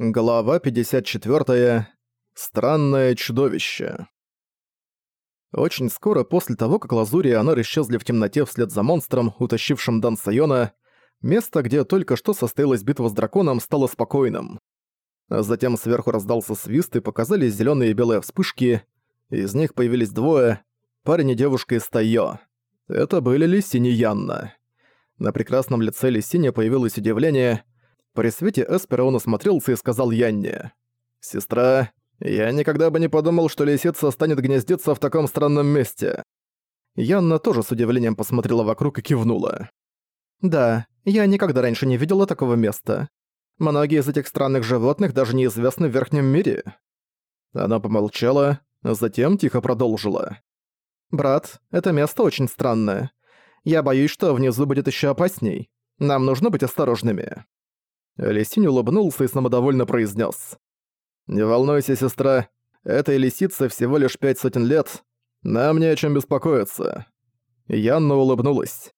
Глава 54. Странное чудовище. Очень скоро после того, как Лазури и Анор исчезли в темноте вслед за монстром, утащившим Дан Сайона, место, где только что состоялась битва с драконом, стало спокойным. Затем сверху раздался свист и показались зеленые и белые вспышки. Из них появились двое — парень и девушка из Тайо. Это были Лисини Янна. На прекрасном лице Лисини появилось удивление — при свете Эспера он осмотрелся и сказал Янне. «Сестра, я никогда бы не подумал, что лисица станет гнездиться в таком странном месте». Янна тоже с удивлением посмотрела вокруг и кивнула. «Да, я никогда раньше не видела такого места. Многие из этих странных животных даже неизвестны в Верхнем мире». Она помолчала, а затем тихо продолжила. «Брат, это место очень странное. Я боюсь, что внизу будет еще опасней. Нам нужно быть осторожными». Лисинь улыбнулся и самодовольно произнес: «Не волнуйся, сестра, этой лисице всего лишь пять сотен лет, нам не о чем беспокоиться». Янна улыбнулась.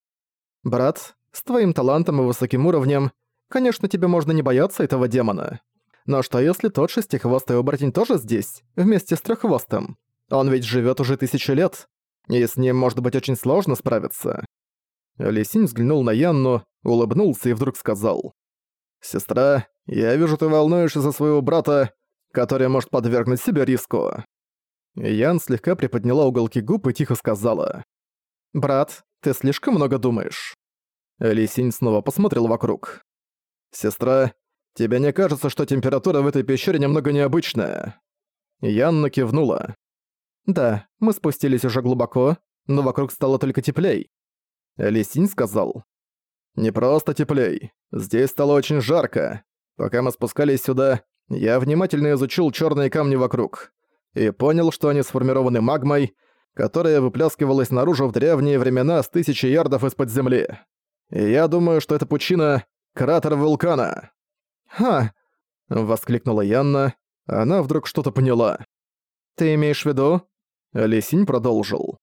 «Брат, с твоим талантом и высоким уровнем, конечно, тебе можно не бояться этого демона. Но что если тот шестихвостый оборотень тоже здесь, вместе с треххвостым? Он ведь живет уже тысячу лет, и с ним может быть очень сложно справиться». Лисинь взглянул на Янну, улыбнулся и вдруг сказал. «Сестра, я вижу, ты волнуешься за своего брата, который может подвергнуть себя риску». Ян слегка приподняла уголки губ и тихо сказала. «Брат, ты слишком много думаешь». Лисинь снова посмотрел вокруг. «Сестра, тебе не кажется, что температура в этой пещере немного необычная?» Янна кивнула. «Да, мы спустились уже глубоко, но вокруг стало только теплей». Лисинь сказал. «Не просто теплей. Здесь стало очень жарко. Пока мы спускались сюда, я внимательно изучил черные камни вокруг и понял, что они сформированы магмой, которая выплескивалась наружу в древние времена с тысячи ярдов из-под земли. И я думаю, что это пучина — кратер вулкана. «Ха!» — воскликнула Янна. Она вдруг что-то поняла. «Ты имеешь в виду?» Лисинь продолжил.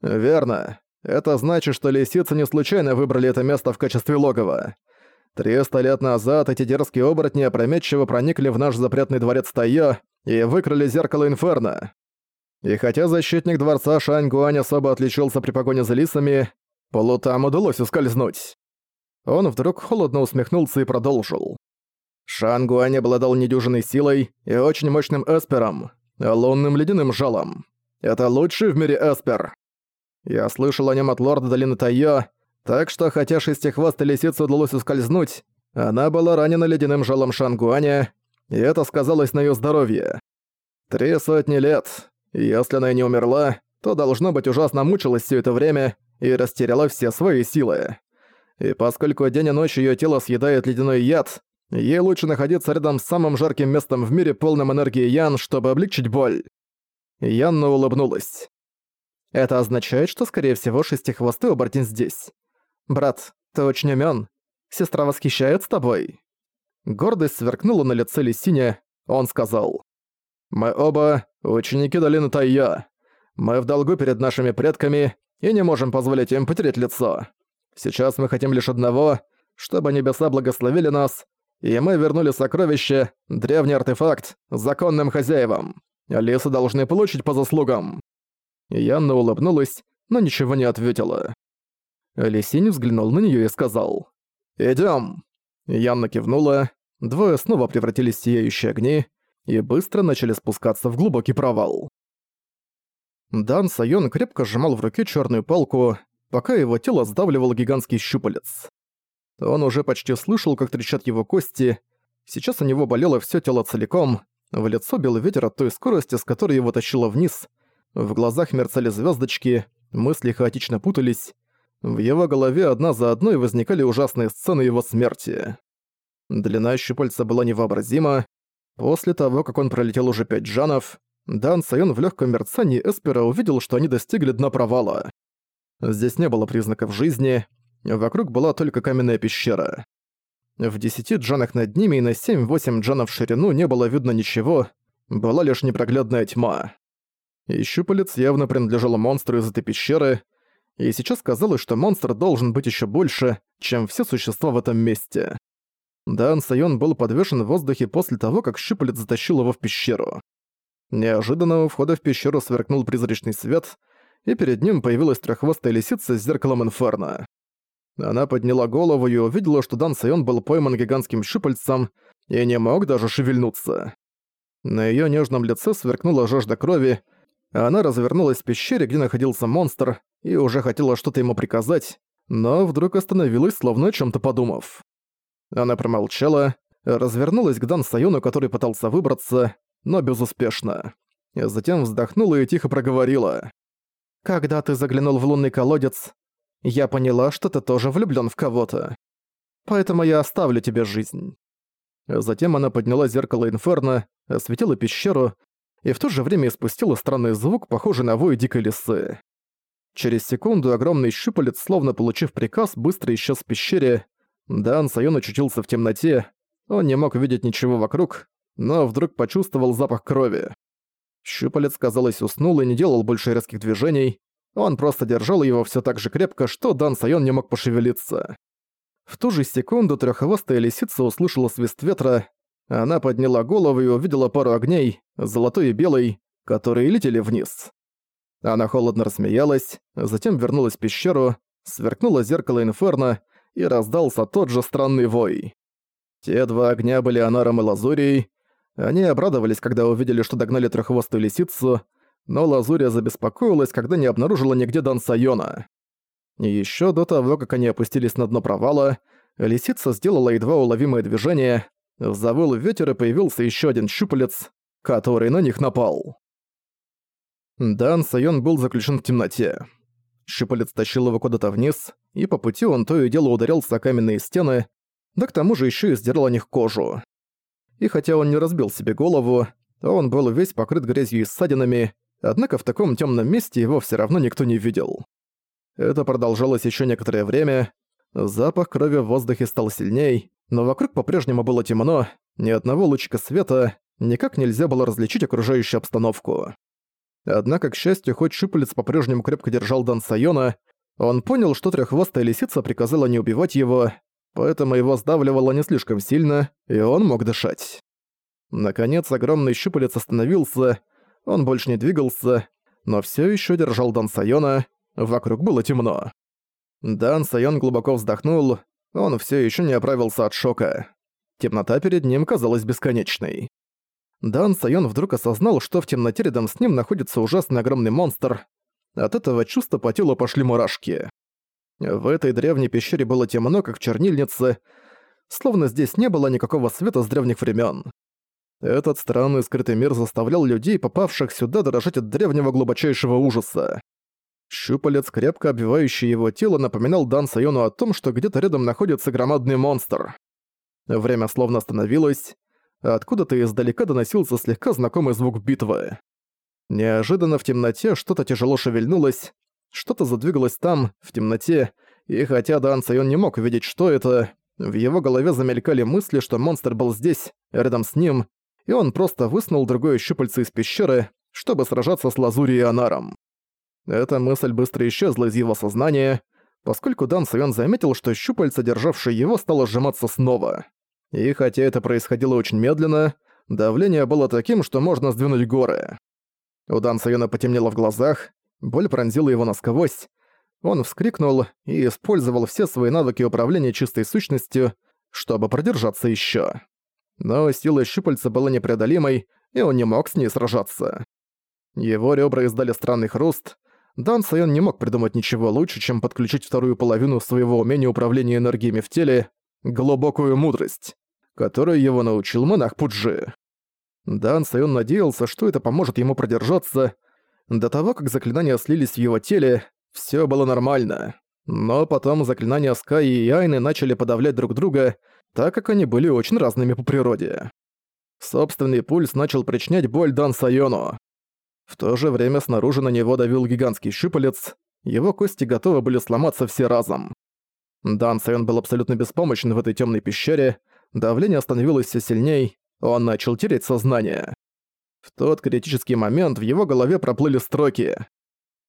«Верно. Это значит, что лисицы не случайно выбрали это место в качестве логова. Триста лет назад эти дерзкие оборотни опрометчиво проникли в наш запретный дворец Тайо и выкрали зеркало Инферно. И хотя защитник дворца Шань Гуань особо отличился при погоне за лисами, полутам удалось ускользнуть. Он вдруг холодно усмехнулся и продолжил. Шан Гуань обладал недюжиной силой и очень мощным эспером, лунным ледяным жалом. Это лучший в мире эспер. Я слышал о нем от лорда долины Тайо, так что, хотя шестихвостой лисице удалось ускользнуть, она была ранена ледяным жалом Шангуаня, и это сказалось на её здоровье. Три сотни лет. Если она и не умерла, то, должно быть, ужасно мучилась всё это время и растеряла все свои силы. И поскольку день и ночь её тело съедает ледяной яд, ей лучше находиться рядом с самым жарким местом в мире, полным энергии Ян, чтобы облегчить боль. Янна улыбнулась. Это означает, что, скорее всего, шестихвостый оборотень здесь. «Брат, ты очень умён. Сестра восхищается тобой». Гордость сверкнула на лице Лисиня, он сказал. «Мы оба ученики долины Тайя. Мы в долгу перед нашими предками и не можем позволить им потерять лицо. Сейчас мы хотим лишь одного, чтобы небеса благословили нас, и мы вернули сокровище, древний артефакт, законным хозяевам. Лисы должны получить по заслугам». Янна улыбнулась, но ничего не ответила. Лисинь взглянул на неё и сказал «Идём». Янна кивнула, двое снова превратились в сияющие огни и быстро начали спускаться в глубокий провал. Дан Сайон крепко сжимал в руке чёрную палку, пока его тело сдавливал гигантский щупалец. Он уже почти слышал, как трещат его кости, сейчас у него болело всё тело целиком, в лицо бил ветер от той скорости, с которой его тащило вниз, в глазах мерцали звёздочки, мысли хаотично путались, в его голове одна за одной возникали ужасные сцены его смерти. Длина щупальца была невообразима. После того, как он пролетел уже пять джанов, Дан Сайон в легком мерцании Эспера увидел, что они достигли дна провала. Здесь не было признаков жизни, вокруг была только каменная пещера. В десяти джанах над ними и на семь-восемь джанов в ширину не было видно ничего, была лишь непроглядная тьма. И щупалец явно принадлежал монстру из этой пещеры, и сейчас казалось, что монстр должен быть еще больше, чем все существа в этом месте. Дан Сайон был подвешен в воздухе после того, как щупалец затащил его в пещеру. Неожиданно у входа в пещеру сверкнул призрачный свет, и перед ним появилась треххвостая лисица с зеркалом инферно. Она подняла голову и увидела, что Дан Сайон был пойман гигантским щупальцем и не мог даже шевельнуться. На её нежном лице сверкнула жажда крови, она развернулась в пещере, где находился монстр, и уже хотела что-то ему приказать, но вдруг остановилась, словно о чём-то подумав. Она промолчала, развернулась к Дан Сайону, который пытался выбраться, но безуспешно. Затем вздохнула и тихо проговорила. «Когда ты заглянул в лунный колодец, я поняла, что ты тоже влюблён в кого-то. Поэтому я оставлю тебе жизнь». Затем она подняла зеркало Инферно, осветила пещеру и в то же время испустила странный звук, похожий на вой дикой лисы. Через секунду огромный щупалец, словно получив приказ, быстро исчез в пещере. Дан Сайон очутился в темноте, он не мог видеть ничего вокруг, но вдруг почувствовал запах крови. Щупалец, казалось, уснул и не делал больше резких движений, он просто держал его все так же крепко, что Дан Сайон не мог пошевелиться. В ту же секунду трёххвостая лисица услышала свист ветра, она подняла голову и увидела пару огней, золотой и белый, которые летели вниз. Она холодно рассмеялась, затем вернулась в пещеру, сверкнуло зеркало Инферно и раздался тот же странный вой. Те два огня были Анаром и Лазурией. Они обрадовались, когда увидели, что догнали треххвостую лисицу, но Лазурия забеспокоилась, когда не обнаружила нигде Дан Сайона. И ещё до того, как они опустились на дно провала, лисица сделала едва уловимое движение, завыл ветер и появился ещё один щупалец, который на них напал. Дан Сайон был заключен в темноте. Щупалец тащил его куда-то вниз, и по пути он то и дело ударялся о каменные стены, да к тому же ещё и сдирал о них кожу. И хотя он не разбил себе голову, он был весь покрыт грязью и ссадинами, однако в таком тёмном месте его всё равно никто не видел. Это продолжалось ещё некоторое время, запах крови в воздухе стал сильней, но вокруг по-прежнему было темно, ни одного лучика света, никак нельзя было различить окружающую обстановку. Однако, к счастью, хоть Шиполец по-прежнему крепко держал Дан Сайона, он понял, что треххвостая лисица приказала не убивать его, поэтому его сдавливало не слишком сильно, и он мог дышать. Наконец, огромный щупалец остановился, он больше не двигался, но все еще держал Дан Сайона, вокруг было темно. Дан Сайон глубоко вздохнул, он все еще не оправился от шока. Темнота перед ним казалась бесконечной. Дан Сайон вдруг осознал, что в темноте рядом с ним находится ужасный огромный монстр. От этого чувства по телу пошли мурашки. В этой древней пещере было темно, как в чернильнице, словно здесь не было никакого света с древних времен. Этот странный скрытый мир заставлял людей, попавших сюда, дрожать от древнего глубочайшего ужаса. Щупалец, крепко обвивающий его тело, напоминал Дан Сайону о том, что где-то рядом находится громадный монстр. Время словно остановилось, Откуда-то издалека доносился слегка знакомый звук битвы. Неожиданно в темноте что-то тяжело шевельнулось, что-то задвигалось там, в темноте, и хотя Дан Сайон не мог увидеть, что это, в его голове замелькали мысли, что монстр был здесь, рядом с ним, и он просто высунул другое щупальце из пещеры, чтобы сражаться с Лазури и Анаром. Эта мысль быстро исчезла из его сознания, поскольку Дан Сайон заметил, что щупальце, державшее его, стало сжиматься снова. И хотя это происходило очень медленно, давление было таким, что можно сдвинуть горы. У Дан Сайона потемнело в глазах, боль пронзила его насквозь. Он вскрикнул и использовал все свои навыки управления чистой сущностью, чтобы продержаться еще. Но сила щупальца была непреодолимой, и он не мог с ней сражаться. Его ребра издали странный хруст. Дан Сайон не мог придумать ничего лучше, чем подключить вторую половину своего умения управления энергиями в теле — глубокую мудрость которой его научил монах Пуджи. Дан Сайон надеялся, что это поможет ему продержаться. До того, как заклинания слились в его теле, все было нормально. Но потом заклинания Скай и Айны начали подавлять друг друга, так как они были очень разными по природе. Собственный пульс начал причинять боль Дан Сайону. В то же время снаружи на него давил гигантский щупалец, его кости готовы были сломаться все разом. Дан Сайон был абсолютно беспомощен в этой темной пещере, Давление становилось все сильней, он начал терять сознание. В тот критический момент в его голове проплыли строки.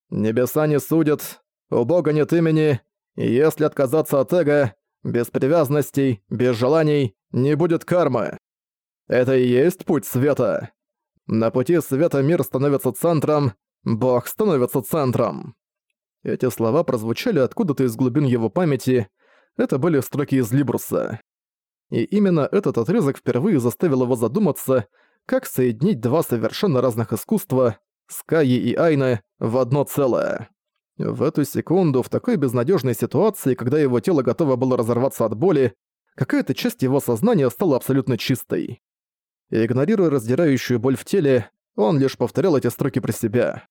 «Небеса не судят, у Бога нет имени, и если отказаться от эго, без привязанностей, без желаний не будет кармы. Это и есть путь света. На пути света мир становится центром, Бог становится центром. Эти слова прозвучали откуда-то из глубин его памяти, это были строки из Либруса. И именно этот отрезок впервые заставил его задуматься, как соединить два совершенно разных искусства, Скайи и Айны, в одно целое. В эту секунду, в такой безнадежной ситуации, когда его тело готово было разорваться от боли, какая-то часть его сознания стала абсолютно чистой. Игнорируя раздирающую боль в теле, он лишь повторял эти строки про себя.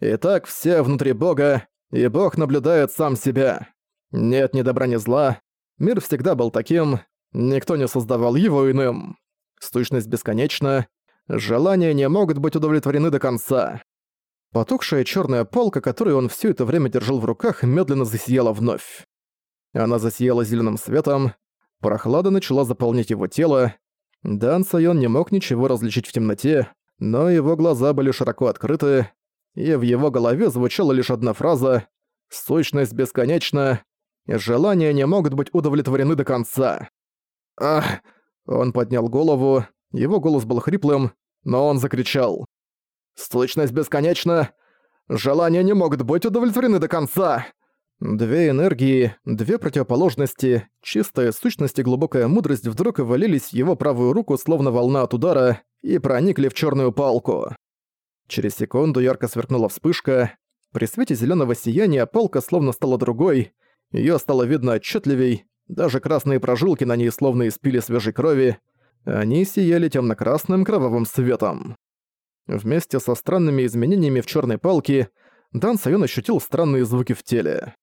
«Итак, все внутри Бога, и Бог наблюдает сам себя. Нет ни добра, ни зла. Мир всегда был таким, никто не создавал его иным. Сущность бесконечна, желания не могут быть удовлетворены до конца. Потухшая черная палка, которую он все это время держал в руках, медленно засияла вновь. Она засияла зеленым светом, прохлада начала заполнять его тело. Дан Сайон не мог ничего различить в темноте, но его глаза были широко открыты, и в его голове звучала лишь одна фраза «Сущность бесконечна, желания не могут быть удовлетворены до конца». «Ах!» Он поднял голову, его голос был хриплым, но он закричал. Сущность бесконечна. Желания не могут быть удовлетворены до конца. Две энергии, две противоположности, чистая сущность и глубокая мудрость вдруг ввалились в его правую руку, словно волна от удара, и проникли в черную палку. Через секунду ярко сверкнула вспышка. При свете зеленого сияния палка словно стала другой, ее стало видно отчетливей, даже красные прожилки на ней словно испили свежей крови, они сияли темно-красным кровавым светом. Вместе со странными изменениями в черной палке Дан Сайон ощутил странные звуки в теле.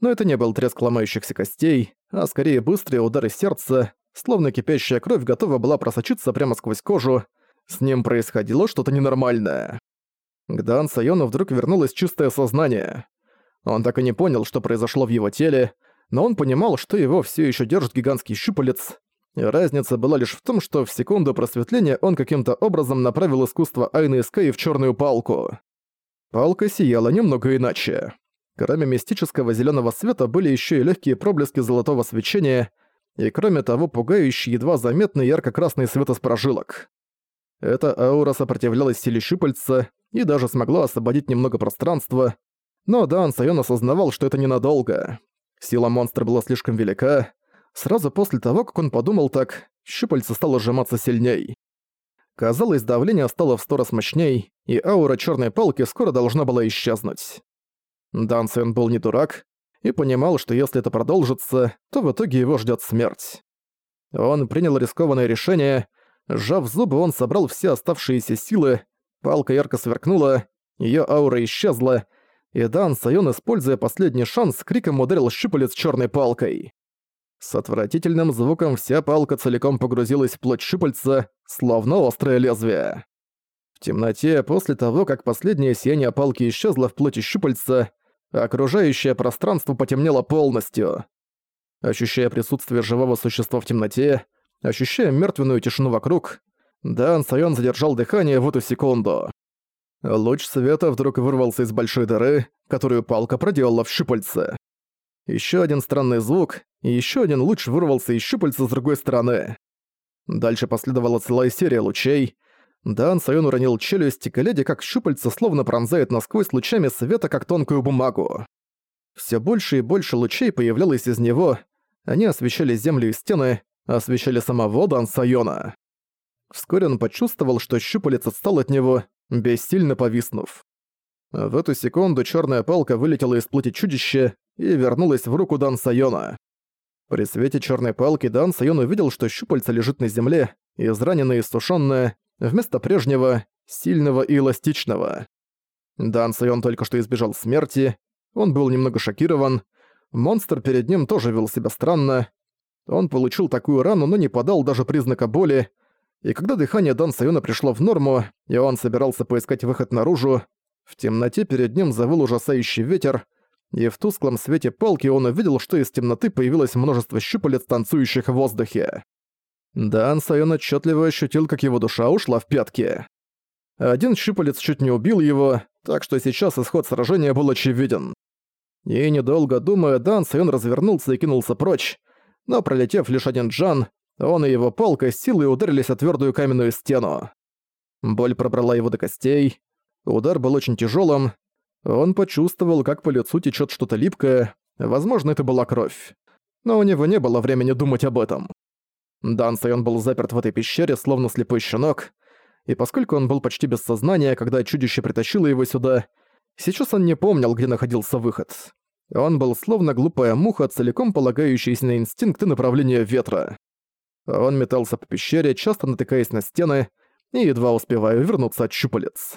Но это не был треск ломающихся костей, а скорее быстрые удары сердца, словно кипящая кровь готова была просочиться прямо сквозь кожу. С ним происходило что-то ненормальное. К Дан Сайону вдруг вернулось чистое сознание. Он так и не понял, что произошло в его теле, но он понимал, что его все еще держит гигантский щупалец, разница была лишь в том, что в секунду просветления он каким-то образом направил искусство Айны Скай в черную палку. Палка сияла немного иначе. Кроме мистического зеленого света были еще и легкие проблески золотого свечения, и кроме того пугающий едва заметный ярко-красный свет из прожилок. Эта аура сопротивлялась силе щупальца и даже смогла освободить немного пространства, но Дан Сайон осознавал, что это ненадолго. Сила монстра была слишком велика, Сразу после того, как он подумал так, щупальце стало сжиматься сильней. Казалось, давление стало в сто раз мощней, и аура черной палки скоро должна была исчезнуть. Дансен был не дурак и понимал, что если это продолжится, то в итоге его ждет смерть. Он принял рискованное решение, сжав зубы, он собрал все оставшиеся силы, палка ярко сверкнула, ее аура исчезла, и Дан Сайон, используя последний шанс, криком ударил щупалец черной палкой. С отвратительным звуком вся палка целиком погрузилась в плоть щупальца, словно острое лезвие. В темноте, после того, как последнее сияние палки исчезло в плоти щупальца, окружающее пространство потемнело полностью. Ощущая присутствие живого существа в темноте, ощущая мертвенную тишину вокруг, Дан Сайон задержал дыхание в эту секунду. Луч света вдруг вырвался из большой дыры, которую палка проделала в щупальце. Еще один странный звук, и еще один луч вырвался из щупальца с другой стороны. Дальше последовала целая серия лучей. Дан Сайон уронил челюсть, глядя, как щупальца словно пронзает насквозь лучами света, как тонкую бумагу. Все больше и больше лучей появлялось из него, они освещали землю и стены, освещали самого Дан Сайона. Вскоре он почувствовал, что щупалец отстал от него, бессильно повиснув. В эту секунду черная палка вылетела из плоти чудища и вернулась в руку Дан Сайона. При свете черной палки Дан Сайон увидел, что щупальце лежит на земле, израненное и сушённое, вместо прежнего, сильного и эластичного. Дан Сайон только что избежал смерти, он был немного шокирован, монстр перед ним тоже вел себя странно, он получил такую рану, но не подал даже признака боли, и когда дыхание Дан Сайона пришло в норму, и он собирался поискать выход наружу, в темноте перед ним завыл ужасающий ветер, и в тусклом свете палки он увидел, что из темноты появилось множество щупалец, танцующих в воздухе. Дан Сайон отчетливо ощутил, как его душа ушла в пятки. Один щупалец чуть не убил его, так что сейчас исход сражения был очевиден. И недолго думая, Дан Сайон развернулся и кинулся прочь. но пролетев лишь один джан, он и его палка с силой ударились о твердую каменную стену. Боль пробрала его до костей. Удар был очень тяжелым. Он почувствовал, как по лицу течет что-то липкое. Возможно, это была кровь. Но у него не было времени думать об этом. Дан Сайон был заперт в этой пещере, словно слепой щенок, и поскольку он был почти без сознания, когда чудище притащило его сюда, сейчас он не помнил, где находился выход. Он был словно глупая муха, целиком полагающаяся на инстинкты направления ветра. Он метался по пещере, часто натыкаясь на стены, и едва успевая вернуться от щупалец.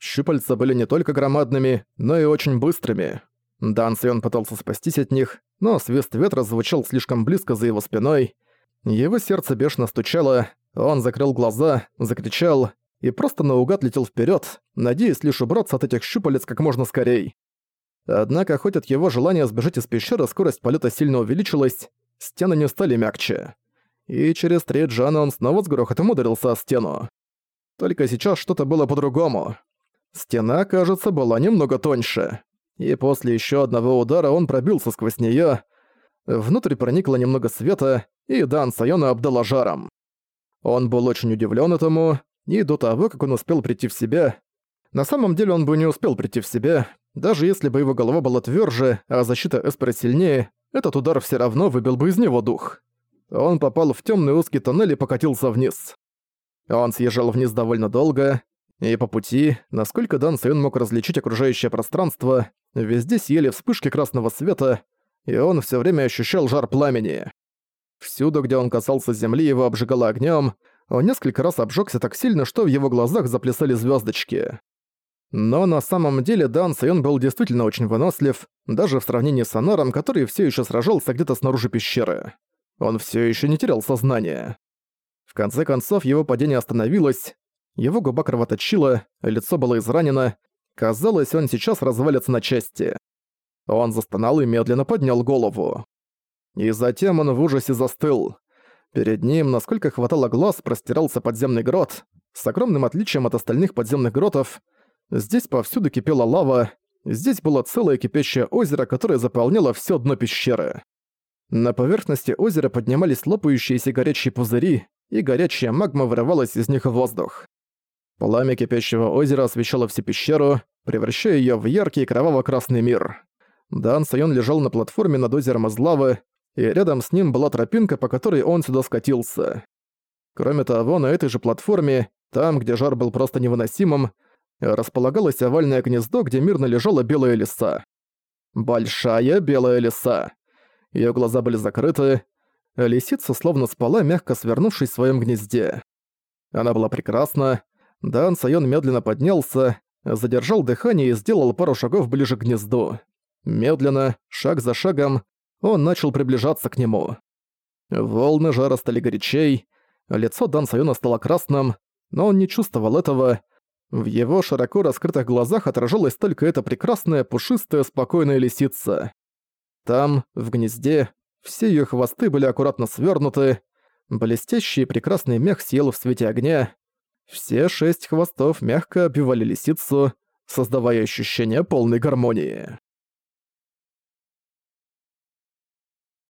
Щупальца были не только громадными, но и очень быстрыми. Дан Сион пытался спастись от них, но свист ветра звучал слишком близко за его спиной. Его сердце бешено стучало, он закрыл глаза, закричал и просто наугад летел вперед, надеясь лишь убраться от этих щупалец как можно скорей. Однако, хоть от его желания сбежать из пещеры скорость полета сильно увеличилась, стены не стали мягче. И через три джана он снова с грохотом ударился о стену. Только сейчас что-то было по-другому. Стена, кажется, была немного тоньше. И после еще одного удара он пробился сквозь нее. Внутрь проникло немного света, и Дан Сайона обдала жаром. Он был очень удивлен этому, и до того, как он успел прийти в себя... На самом деле он бы не успел прийти в себя, даже если бы его голова была тверже, а защита Эспера сильнее, этот удар все равно выбил бы из него дух. Он попал в темный узкий тоннель и покатился вниз. Он съезжал вниз довольно долго, и по пути, насколько Дан Сайон мог различить окружающее пространство, везде съели вспышки красного света, и он все время ощущал жар пламени. Всюду, где он касался земли, его обжигало огнем. Он несколько раз обжегся так сильно, что в его глазах заплясали звездочки. Но на самом деле Дан Сайон был действительно очень вынослив, даже в сравнении с Анаром, который все еще сражался где-то снаружи пещеры. Он все еще не терял сознание. В конце концов, его падение остановилось, его губа кровоточила, лицо было изранено, казалось, он сейчас развалится на части. Он застонал и медленно поднял голову. И затем он в ужасе застыл. Перед ним, насколько хватало глаз, простирался подземный грот, с огромным отличием от остальных подземных гротов. Здесь повсюду кипела лава, здесь было целое кипящее озеро, которое заполняло все дно пещеры. На поверхности озера поднимались лопающиеся горячие пузыри, и горячая магма вырывалась из них в воздух. Пламя кипящего озера освещало всю пещеру, превращая ее в яркий кроваво-красный мир. Дан Сайон лежал на платформе над озером из и рядом с ним была тропинка, по которой он сюда скатился. Кроме того, на этой же платформе, там, где жар был просто невыносимым, располагалось овальное гнездо, где мирно лежала белая лиса. Большая белая лиса. Её глаза были закрыты. Лисица словно спала, мягко свернувшись в своём гнезде. Она была прекрасна. Дан Сайон медленно поднялся, задержал дыхание и сделал пару шагов ближе к гнезду. Медленно, шаг за шагом, он начал приближаться к нему. Волны жара стали горячей, лицо Дан Сайона стало красным, но он не чувствовал этого. В его широко раскрытых глазах отражалась только эта прекрасная, пушистая, спокойная лисица. Там, в гнезде, все ее хвосты были аккуратно свернуты, блестящий и прекрасный мех съел в свете огня. Все шесть хвостов мягко обвивали лисицу, создавая ощущение полной гармонии.